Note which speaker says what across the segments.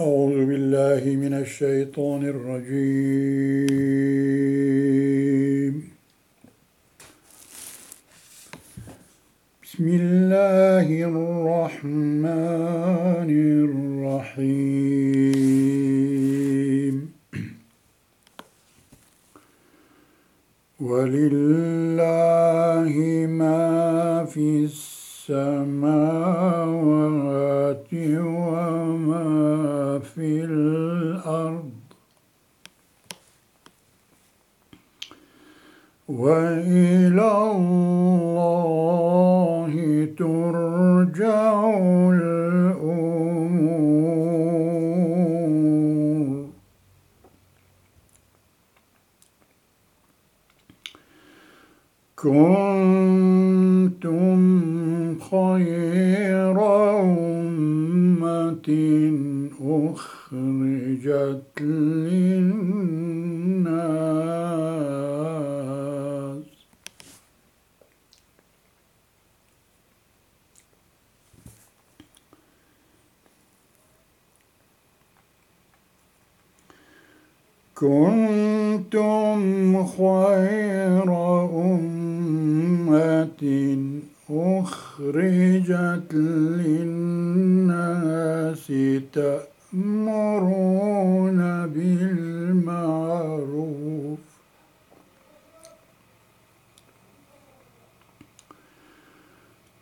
Speaker 1: أعوذ بالله من الشيطان الرجيم. بسم الله الرحمن الرحيم. ولله ما في السماوات وما في الأرض. وإلى الله ترجع الأمور خير أمة أخرجت للناس كنتم خير أمة أخرجت للناس تأمرون بالمعروف.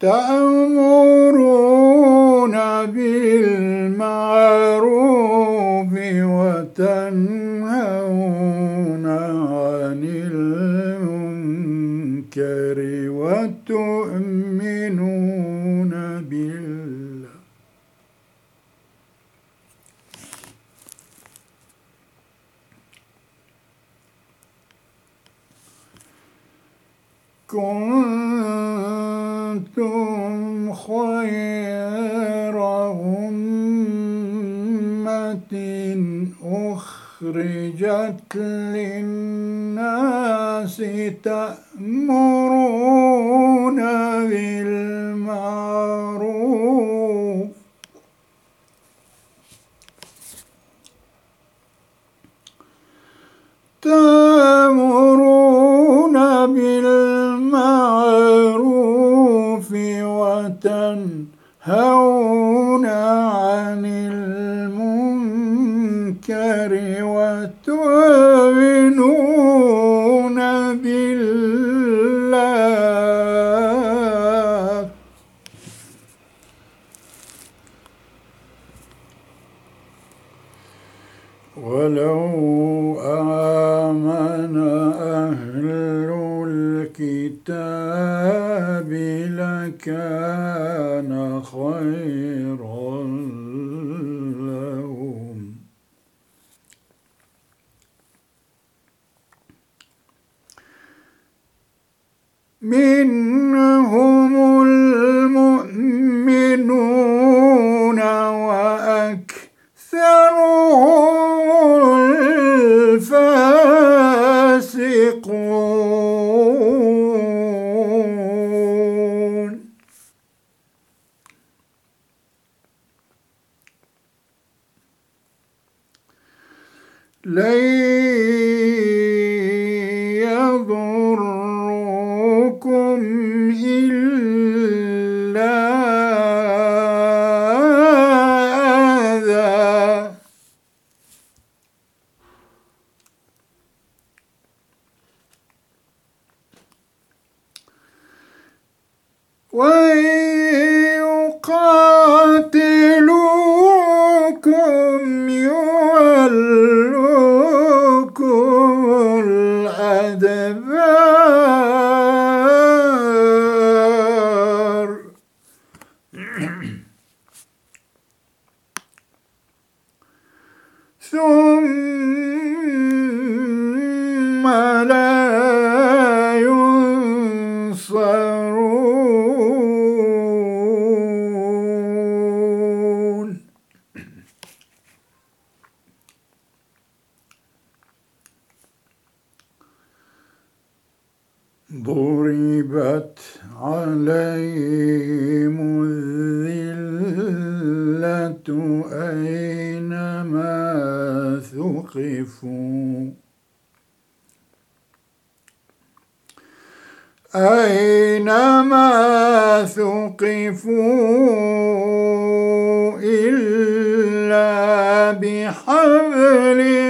Speaker 1: تأمرون بالمعروف وتنهون عن المنكر وتؤمنون بالله كنتم خير أمة أخرجت للناس تأمرون بالمعروف. تأمرون They الأدبار أينما ثقفوا إلا بحبل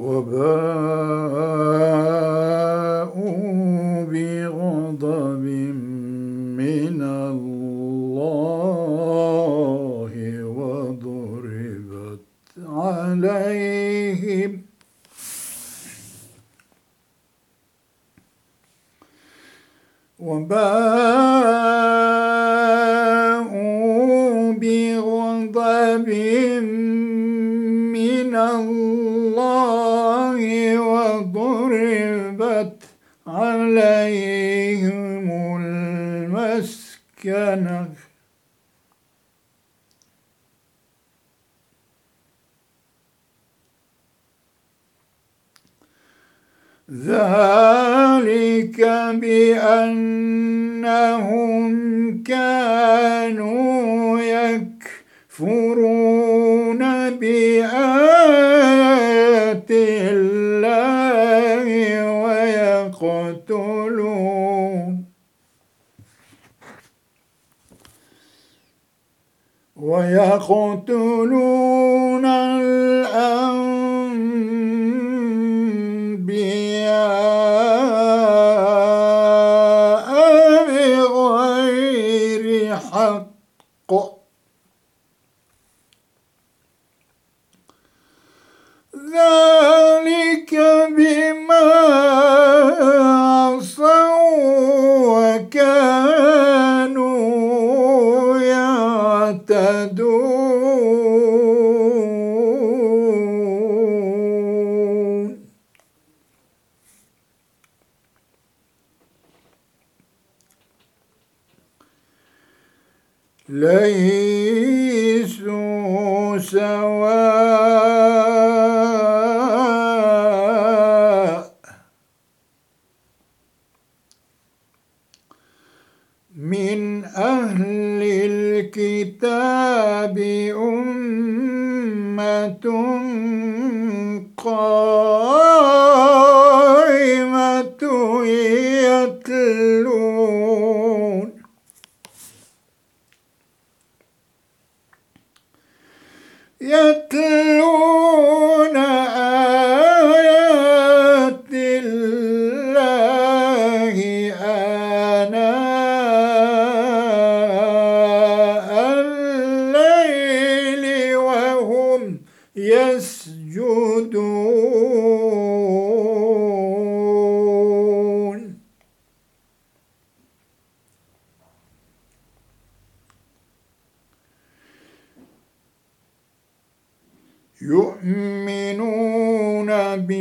Speaker 1: وباءوا ذلك بأنهم كانوا يكفرون بآيات الله ويقتلون. ويقتلون بغير حق ذلك بما عصوا وكانوا ليسوا سواء. من أهل الكتاب أمة قائمة يؤمنون بالله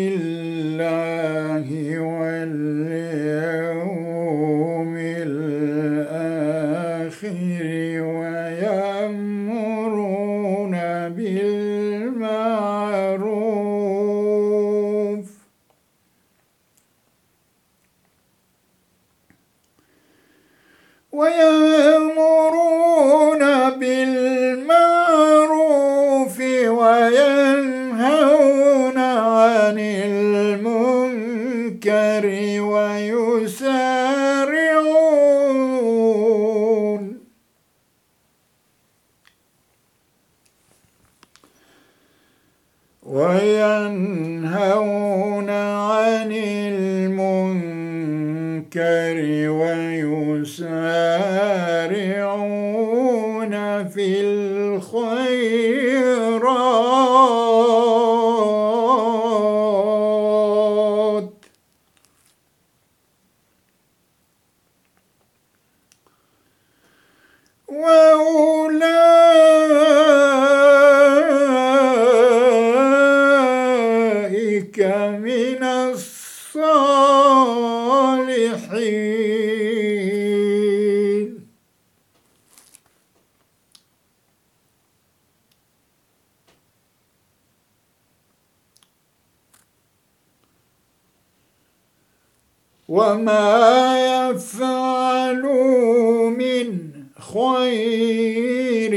Speaker 1: ويسارعون وينهون عن المنكر ويسارعون الصالحين وما يفعلوا من خير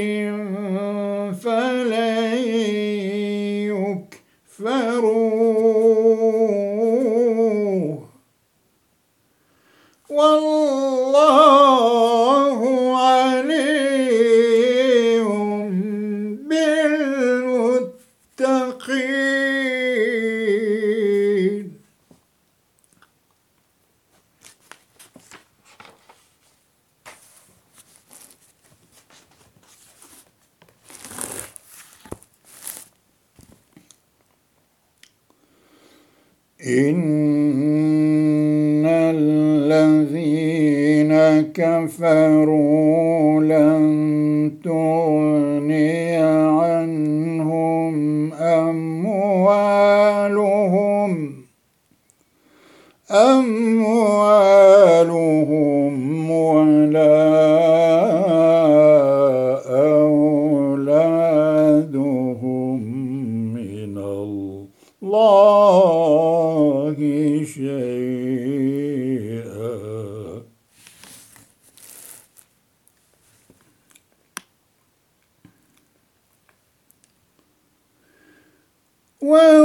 Speaker 1: إن الذين كفروا Whoa.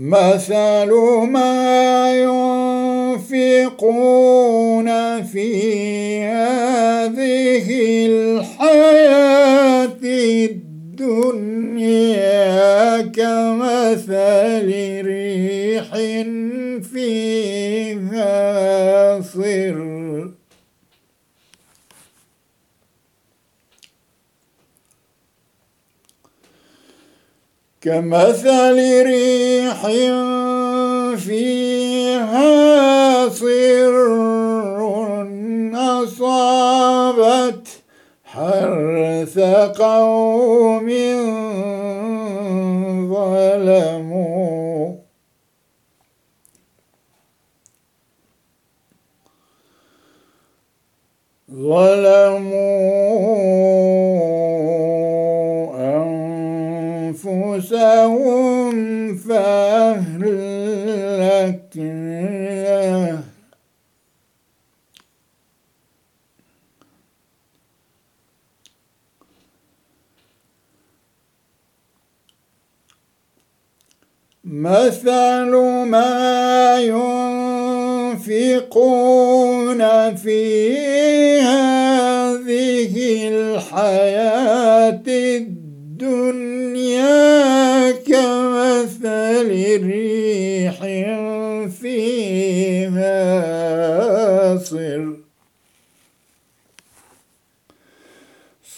Speaker 1: مثل ما ينفقون في هذه الحياة الدنيا كمثل ريح فيها صر كمثل ريح فيها صر أصابت حرث قوم ظلموا. ظلموا أنفسهم فأهلكناه مثل ما ينفقون في هذه الحياة الدنيا كمثل ريح فيها صر.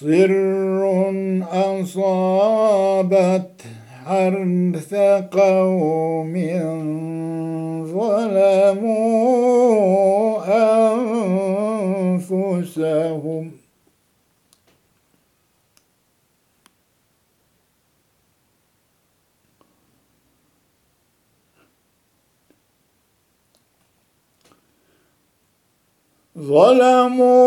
Speaker 1: صر أصابت حرث قوم ظلموا أنفسهم. ظلموا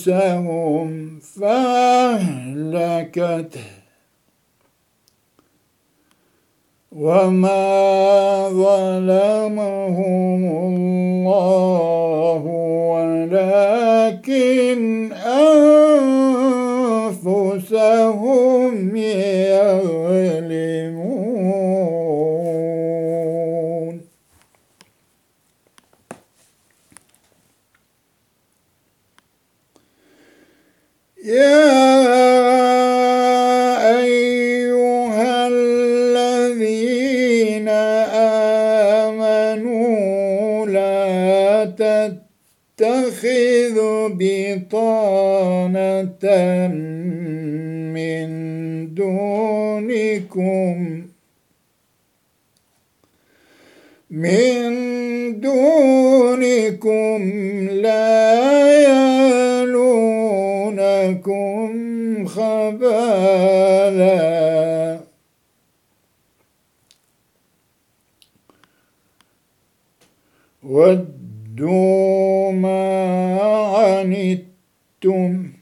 Speaker 1: أنفسهم. فأهلكته وما ظلمهم الله ولكن أنفسهم يظلمون. تتخذوا بطانة من دونكم. من دونكم لا يلونكم خبالا. ودوا ما عنتم.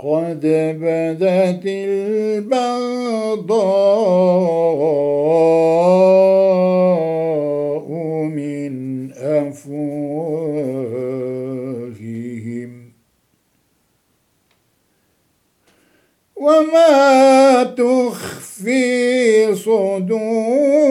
Speaker 1: قد بدت البغضاء من أفواههم وما تخفي صدورهم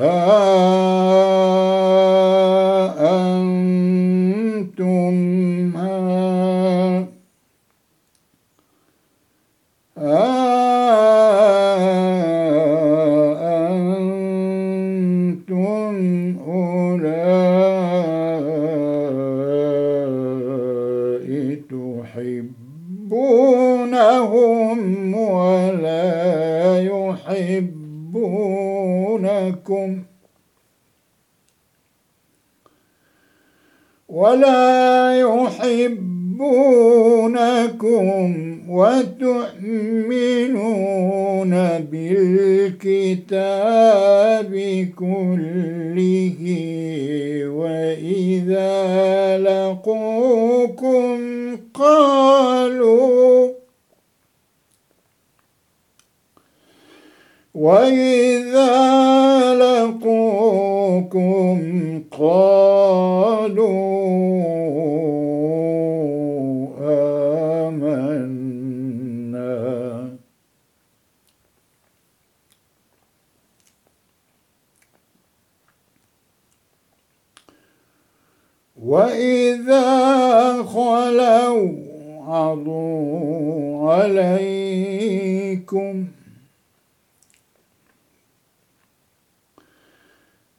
Speaker 1: Ah. يحبونكم وتؤمنون بالكتاب كله وإذا لقوكم قالوا وإذا لقوكم قالوا وإذا خلوا عضوا عليكم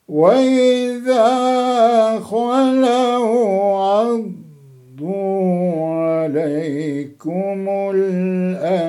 Speaker 1: وإذا خلوا عضوا عليكم الأنامل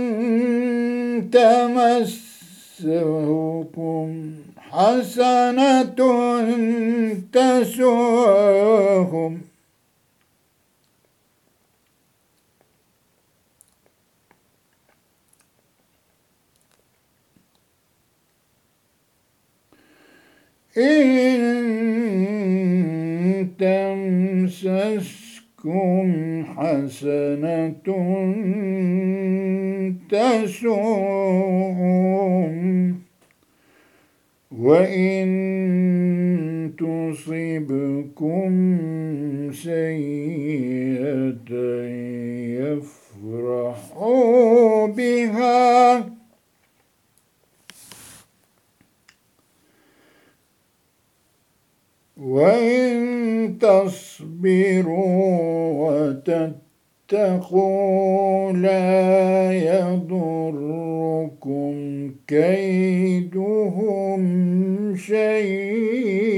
Speaker 1: تمسكم حسنة تسؤهم إن تمسسكم حسنة تسؤهم وإن تصبكم سيئة يفرحوا بها. وإن تصبروا وتتقوا لا يضركم كيدهم شيئا.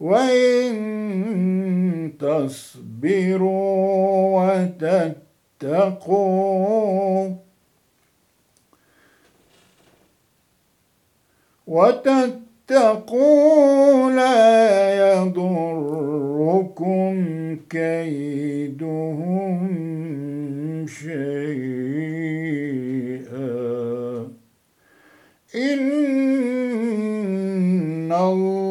Speaker 1: وإن تصبروا وتتقوا وتتقوا لا يضركم كيدهم شيئا. إن الله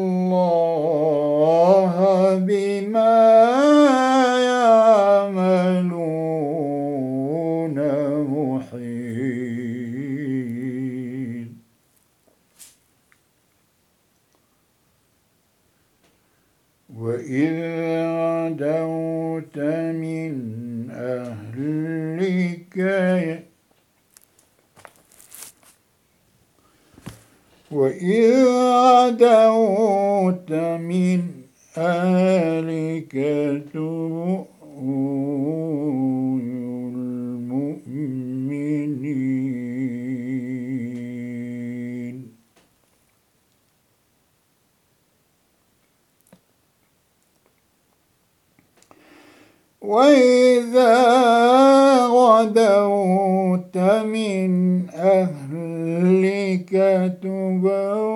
Speaker 1: وإذ عدوت من أهلك من أهلك وإذا غدوت من أهلك تبوئ